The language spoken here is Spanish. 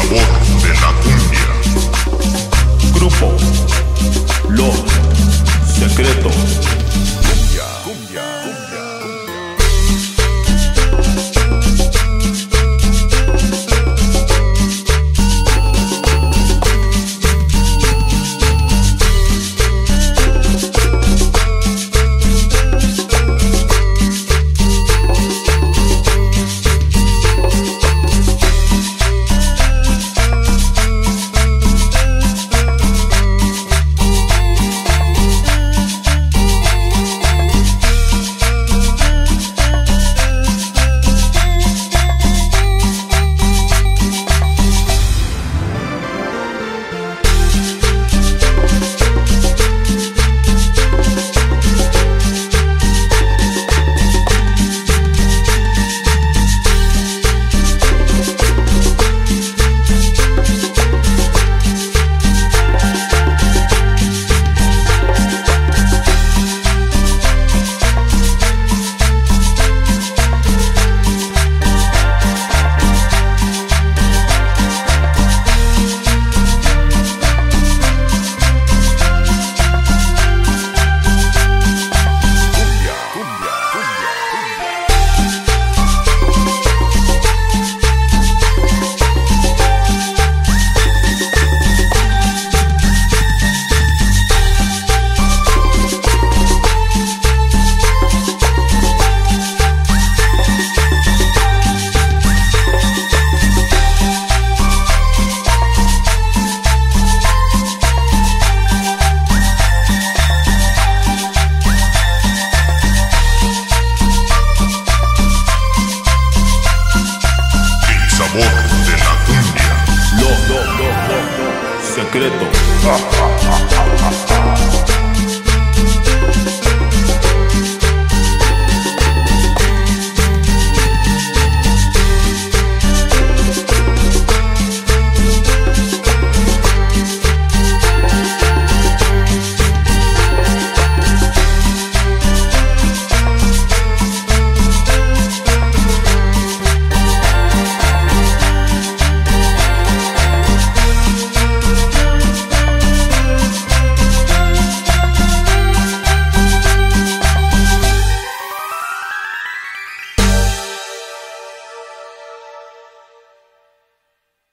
sabor de la cumbia. Grupo sabor de la cumbia. Lo, lo, lo, lo, Secreto.